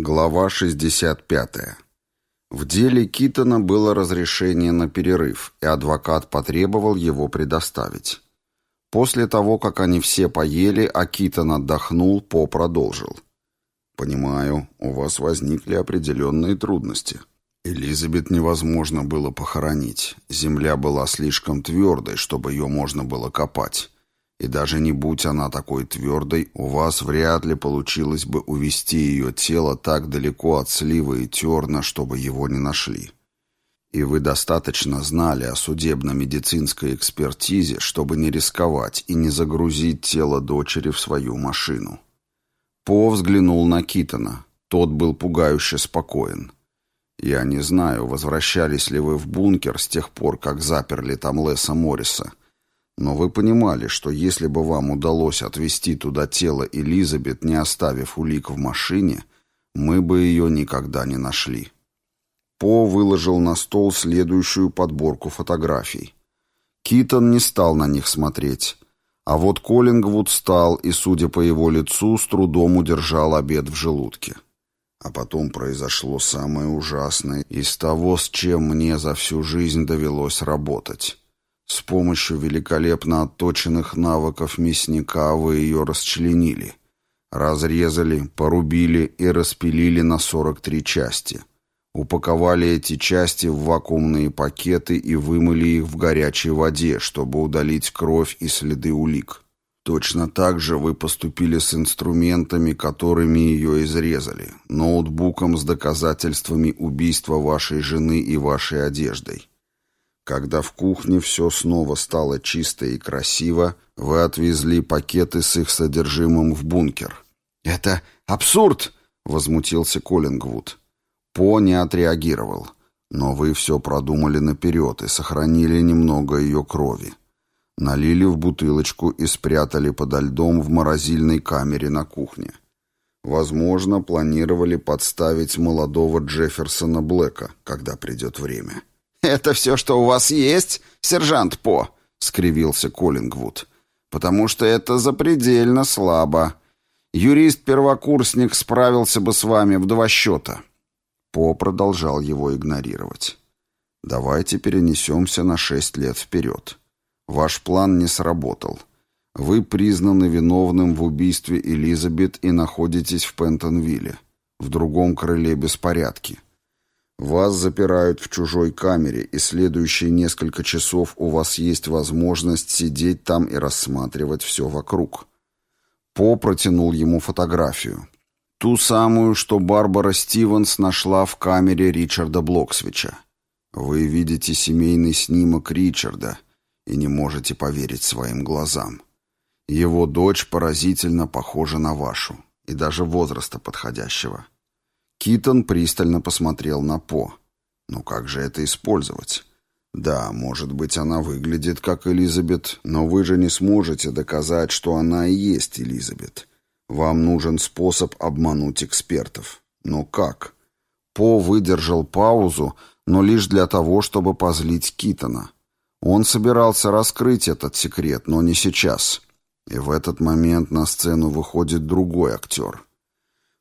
Глава 65. В деле Китона было разрешение на перерыв, и адвокат потребовал его предоставить. После того, как они все поели, а Китон отдохнул, По продолжил. «Понимаю, у вас возникли определенные трудности. Элизабет невозможно было похоронить. Земля была слишком твердой, чтобы ее можно было копать. И даже не будь она такой твердой, у вас вряд ли получилось бы увести ее тело так далеко от слива и терна, чтобы его не нашли. И вы достаточно знали о судебно-медицинской экспертизе, чтобы не рисковать и не загрузить тело дочери в свою машину. По взглянул на Китона. Тот был пугающе спокоен. «Я не знаю, возвращались ли вы в бункер с тех пор, как заперли там Леса Морриса». Но вы понимали, что если бы вам удалось отвезти туда тело Элизабет, не оставив улик в машине, мы бы ее никогда не нашли. По выложил на стол следующую подборку фотографий. Китон не стал на них смотреть, а вот Коллингвуд стал и, судя по его лицу, с трудом удержал обед в желудке. А потом произошло самое ужасное из того, с чем мне за всю жизнь довелось работать. С помощью великолепно отточенных навыков мясника вы ее расчленили. Разрезали, порубили и распилили на 43 части. Упаковали эти части в вакуумные пакеты и вымыли их в горячей воде, чтобы удалить кровь и следы улик. Точно так же вы поступили с инструментами, которыми ее изрезали, ноутбуком с доказательствами убийства вашей жены и вашей одеждой. Когда в кухне все снова стало чисто и красиво, вы отвезли пакеты с их содержимым в бункер. «Это абсурд!» — возмутился Коллингвуд. По не отреагировал. Но вы все продумали наперед и сохранили немного ее крови. Налили в бутылочку и спрятали подо льдом в морозильной камере на кухне. Возможно, планировали подставить молодого Джефферсона Блэка, когда придет время. «Это все, что у вас есть, сержант По?» — скривился Коллингвуд. «Потому что это запредельно слабо. Юрист-первокурсник справился бы с вами в два счета». По продолжал его игнорировать. «Давайте перенесемся на шесть лет вперед. Ваш план не сработал. Вы признаны виновным в убийстве Элизабет и находитесь в Пентонвилле, в другом крыле беспорядки». Вас запирают в чужой камере, и следующие несколько часов у вас есть возможность сидеть там и рассматривать все вокруг. По протянул ему фотографию. Ту самую, что Барбара Стивенс нашла в камере Ричарда Блоксвича. Вы видите семейный снимок Ричарда и не можете поверить своим глазам. Его дочь поразительно похожа на вашу, и даже возраста подходящего. Китон пристально посмотрел на По. «Ну как же это использовать?» «Да, может быть, она выглядит как Элизабет, но вы же не сможете доказать, что она и есть Элизабет. Вам нужен способ обмануть экспертов. Но как?» По выдержал паузу, но лишь для того, чтобы позлить Китона. Он собирался раскрыть этот секрет, но не сейчас. И в этот момент на сцену выходит другой актер —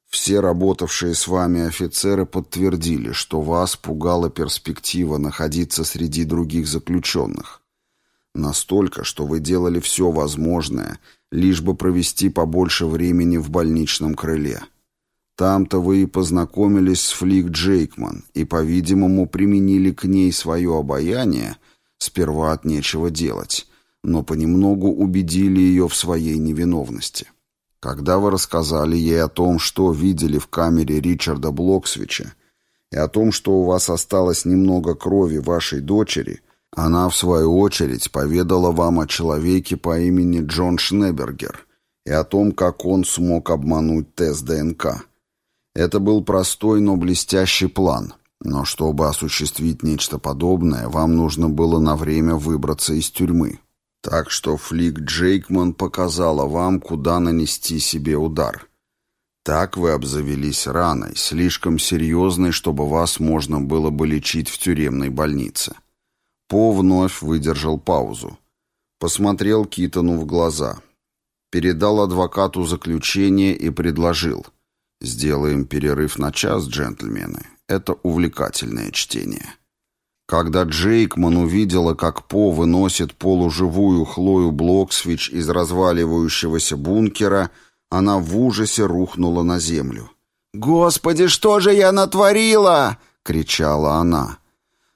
все работавшие с вами офицеры подтвердили, что вас пугала перспектива находиться среди других заключенных. Настолько, что вы делали все возможное, лишь бы провести побольше времени в больничном крыле. Там-то вы и познакомились с Флик Джейкман и, по-видимому, применили к ней свое обаяние, сперва от нечего делать, но понемногу убедили ее в своей невиновности. Когда вы рассказали ей о том, что видели в камере Ричарда Блоксвича, и о том, что у вас осталось немного крови вашей дочери, она, в свою очередь, поведала вам о человеке по имени Джон Шнебергер и о том, как он смог обмануть тест ДНК. Это был простой, но блестящий план, но чтобы осуществить нечто подобное, вам нужно было на время выбраться из тюрьмы. Так что Флик Джейкман показала вам, куда нанести себе удар. Так вы обзавелись раной, слишком серьезной, чтобы вас можно было бы лечить в тюремной больнице. По вновь выдержал паузу. Посмотрел Китону в глаза. Передал адвокату заключение и предложил. Сделаем перерыв на час, джентльмены. Это увлекательное чтение. Когда Джейкман увидела, как По выносит полуживую Хлою Блоксвич из разваливающегося бункера, она в ужасе рухнула на землю. «Господи, что же я натворила?» — кричала она.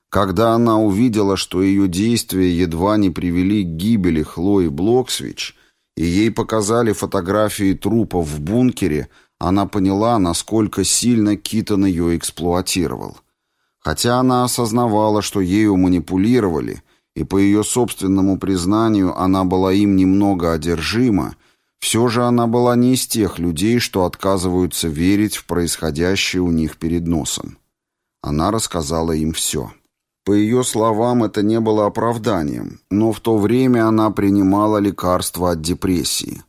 Когда она увидела, что ее действия едва не привели к гибели Хлои Блоксвич, и ей показали фотографии трупов в бункере, она поняла, насколько сильно Китон ее эксплуатировал. Хотя она осознавала, что ею манипулировали, и по ее собственному признанию она была им немного одержима, все же она была не из тех людей, что отказываются верить в происходящее у них перед носом. Она рассказала им все. По ее словам, это не было оправданием, но в то время она принимала лекарства от депрессии.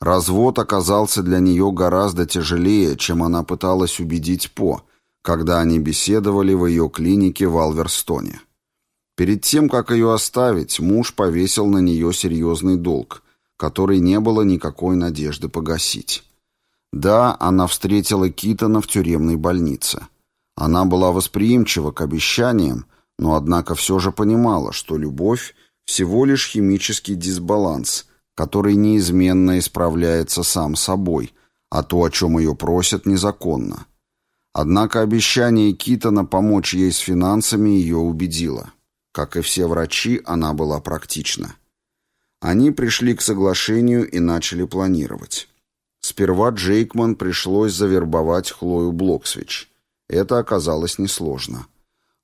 Развод оказался для нее гораздо тяжелее, чем она пыталась убедить По, когда они беседовали в ее клинике в Алверстоне. Перед тем, как ее оставить, муж повесил на нее серьезный долг, который не было никакой надежды погасить. Да, она встретила Китона в тюремной больнице. Она была восприимчива к обещаниям, но однако все же понимала, что любовь – всего лишь химический дисбаланс, который неизменно исправляется сам собой, а то, о чем ее просят, незаконно. Однако обещание Китона помочь ей с финансами ее убедило. Как и все врачи, она была практична. Они пришли к соглашению и начали планировать. Сперва Джейкман пришлось завербовать Хлою Блоксвич. Это оказалось несложно.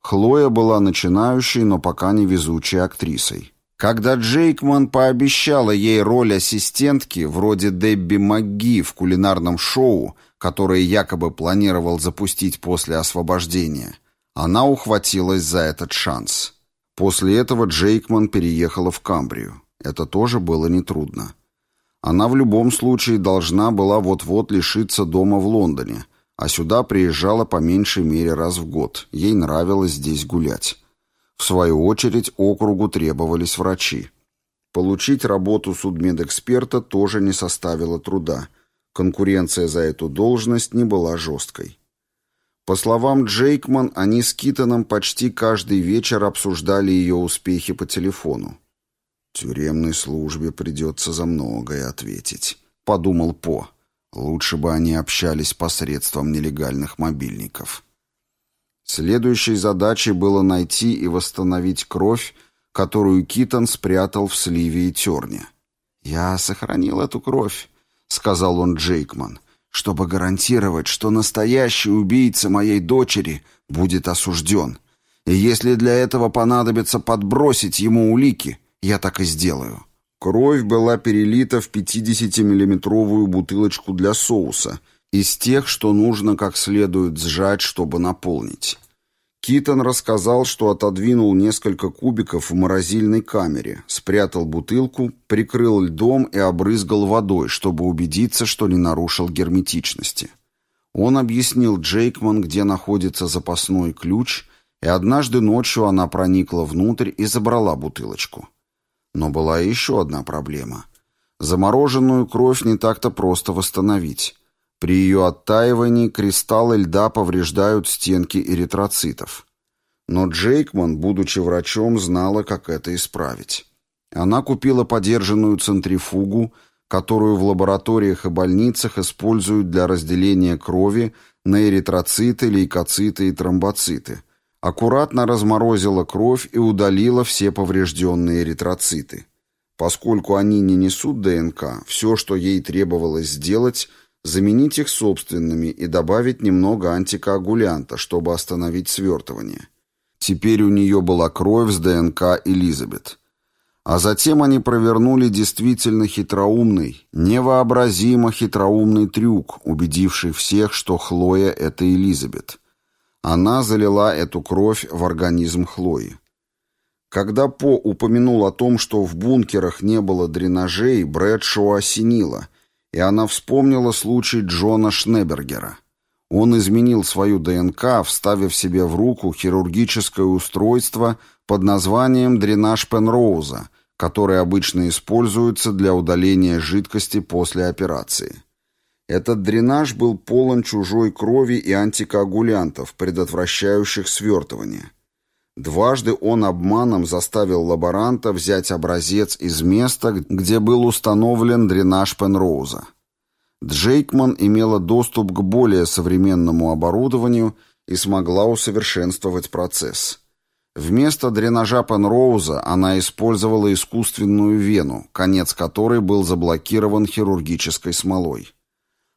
Хлоя была начинающей, но пока не везучей актрисой. Когда Джейкман пообещала ей роль ассистентки, вроде Дебби МcGee в кулинарном шоу, которое якобы планировал запустить после освобождения, она ухватилась за этот шанс. После этого Джейкман переехала в Камбрию. Это тоже было нетрудно. Она в любом случае должна была вот-вот лишиться дома в Лондоне – а сюда приезжала по меньшей мере раз в год. Ей нравилось здесь гулять. В свою очередь округу требовались врачи. Получить работу судмедэксперта тоже не составило труда. Конкуренция за эту должность не была жесткой. По словам Джейкман, они с Китоном почти каждый вечер обсуждали ее успехи по телефону. «Тюремной службе придется за многое ответить», — подумал По. Лучше бы они общались посредством нелегальных мобильников. Следующей задачей было найти и восстановить кровь, которую Китон спрятал в сливе и терне. «Я сохранил эту кровь», — сказал он Джейкман, «чтобы гарантировать, что настоящий убийца моей дочери будет осужден. И если для этого понадобится подбросить ему улики, я так и сделаю». Кровь была перелита в 50-миллиметровую бутылочку для соуса, из тех, что нужно как следует сжать, чтобы наполнить. Китон рассказал, что отодвинул несколько кубиков в морозильной камере, спрятал бутылку, прикрыл льдом и обрызгал водой, чтобы убедиться, что не нарушил герметичности. Он объяснил Джейкман, где находится запасной ключ, и однажды ночью она проникла внутрь и забрала бутылочку. Но была еще одна проблема. Замороженную кровь не так-то просто восстановить. При ее оттаивании кристаллы льда повреждают стенки эритроцитов. Но Джейкман, будучи врачом, знала, как это исправить. Она купила подержанную центрифугу, которую в лабораториях и больницах используют для разделения крови на эритроциты, лейкоциты и тромбоциты – аккуратно разморозила кровь и удалила все поврежденные эритроциты. Поскольку они не несут ДНК, все, что ей требовалось сделать, заменить их собственными и добавить немного антикоагулянта, чтобы остановить свертывание. Теперь у нее была кровь с ДНК Элизабет. А затем они провернули действительно хитроумный, невообразимо хитроумный трюк, убедивший всех, что Хлоя — это Элизабет. Она залила эту кровь в организм Хлои. Когда По упомянул о том, что в бункерах не было дренажей, Брэдшоу осенило, и она вспомнила случай Джона Шнебергера. Он изменил свою ДНК, вставив себе в руку хирургическое устройство под названием дренаж Пенроуза, который обычно используется для удаления жидкости после операции. Этот дренаж был полон чужой крови и антикоагулянтов, предотвращающих свертывание. Дважды он обманом заставил лаборанта взять образец из места, где был установлен дренаж Пенроуза. Джейкман имела доступ к более современному оборудованию и смогла усовершенствовать процесс. Вместо дренажа Пенроуза она использовала искусственную вену, конец которой был заблокирован хирургической смолой.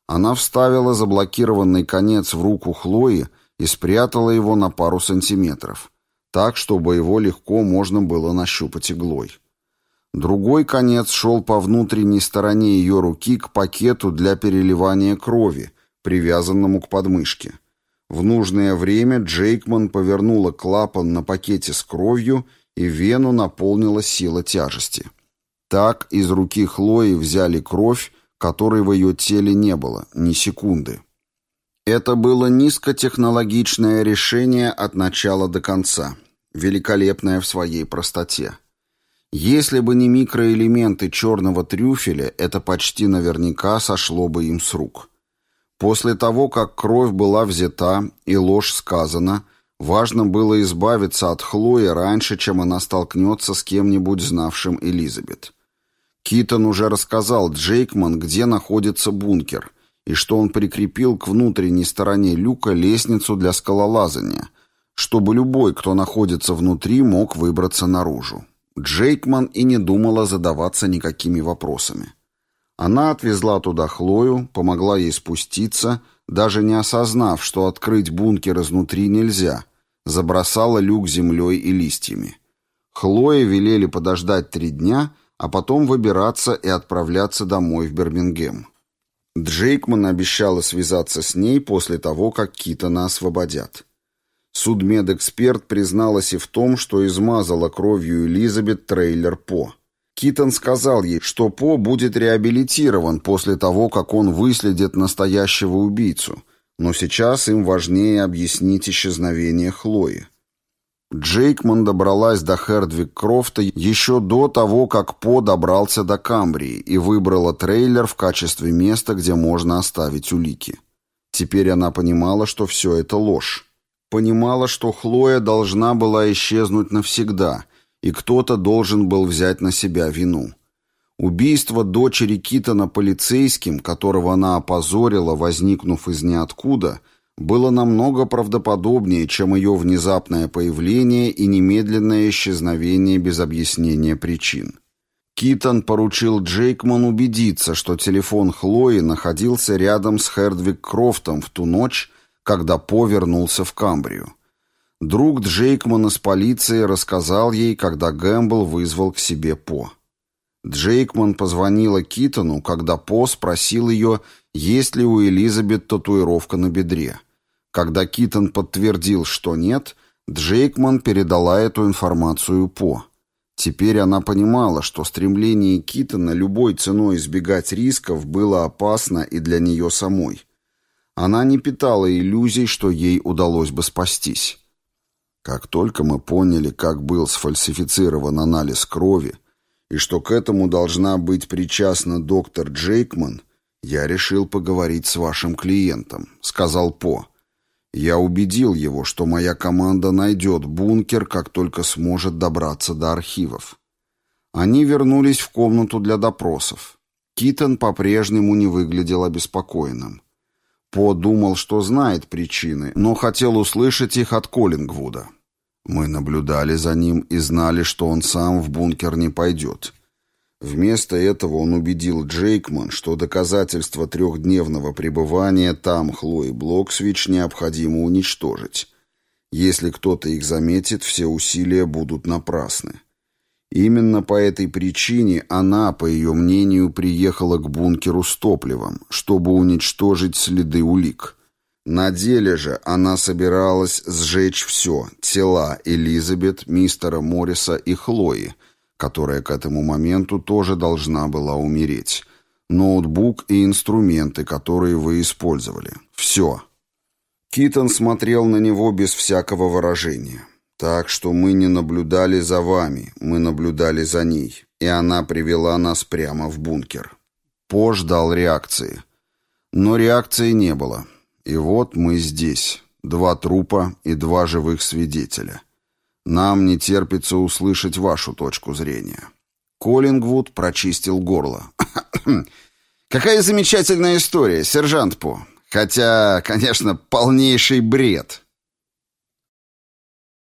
Она вставила заблокированный конец в руку Хлои и спрятала его на пару сантиметров, так, чтобы его легко можно было нащупать иглой. Другой конец шел по внутренней стороне ее руки к пакету для переливания крови, привязанному к подмышке. В нужное время Джейкман повернула клапан на пакете с кровью, и вену наполнила сила тяжести. Так из руки Хлои взяли кровь, которой в ее теле не было, ни секунды. Это было низкотехнологичное решение от начала до конца, великолепное в своей простоте. Если бы не микроэлементы черного трюфеля, это почти наверняка сошло бы им с рук. После того, как кровь была взята и ложь сказана, важно было избавиться от Хлои раньше, чем она столкнется с кем-нибудь знавшим Элизабет. Китон уже рассказал Джейкман, где находится бункер, и что он прикрепил к внутренней стороне люка лестницу для скалолазания, чтобы любой, кто находится внутри, мог выбраться наружу. Джейкман и не думала задаваться никакими вопросами. Она отвезла туда Хлою, помогла ей спуститься, даже не осознав, что открыть бункер изнутри нельзя, забросала люк землей и листьями. Хлое велели подождать три дня, а потом выбираться и отправляться домой в Бирмингем. Джейкман обещала связаться с ней после того, как Китона освободят. Судмедэксперт призналась и в том, что измазала кровью Элизабет трейлер По. Китон сказал ей, что По будет реабилитирован после того, как он выследит настоящего убийцу, но сейчас им важнее объяснить исчезновение Хлои. Джейкман добралась до Хердвик Крофта еще до того, как По добрался до Камбрии и выбрала трейлер в качестве места, где можно оставить улики. Теперь она понимала, что все это ложь. Понимала, что Хлоя должна была исчезнуть навсегда, и кто-то должен был взять на себя вину. Убийство дочери Китона полицейским, которого она опозорила, возникнув из ниоткуда, было намного правдоподобнее, чем ее внезапное появление и немедленное исчезновение без объяснения причин. Китон поручил Джейкман убедиться, что телефон Хлои находился рядом с Хердвиг Крофтом в ту ночь, когда По вернулся в Камбрию. Друг Джейкман из полиции рассказал ей, когда Гэмбл вызвал к себе По. Джейкман позвонила Китону, когда По спросил ее, есть ли у Элизабет татуировка на бедре. Когда Китон подтвердил, что нет, Джейкман передала эту информацию По. Теперь она понимала, что стремление Китона любой ценой избегать рисков было опасно и для нее самой. Она не питала иллюзий, что ей удалось бы спастись. Как только мы поняли, как был сфальсифицирован анализ крови, и что к этому должна быть причастна доктор Джейкман, я решил поговорить с вашим клиентом, сказал По. Я убедил его, что моя команда найдет бункер, как только сможет добраться до архивов. Они вернулись в комнату для допросов. Китон по-прежнему не выглядел обеспокоенным. По думал, что знает причины, но хотел услышать их от Коллингвуда. Мы наблюдали за ним и знали, что он сам в бункер не пойдет. Вместо этого он убедил Джейкман, что доказательства трехдневного пребывания там Хлои Блоксвич необходимо уничтожить. Если кто-то их заметит, все усилия будут напрасны. Именно по этой причине она, по ее мнению, приехала к бункеру с топливом, чтобы уничтожить следы улик. На деле же она собиралась сжечь все – тела Элизабет, мистера Морриса и Хлои, которая к этому моменту тоже должна была умереть, ноутбук и инструменты, которые вы использовали. Все. Китон смотрел на него без всякого выражения. Так что мы не наблюдали за вами, мы наблюдали за ней, и она привела нас прямо в бункер. По ждал реакции. Но реакции не было. И вот мы здесь. Два трупа и два живых свидетеля. Нам не терпится услышать вашу точку зрения. Коллингвуд прочистил горло. Какая замечательная история, сержант По. Хотя, конечно, полнейший бред.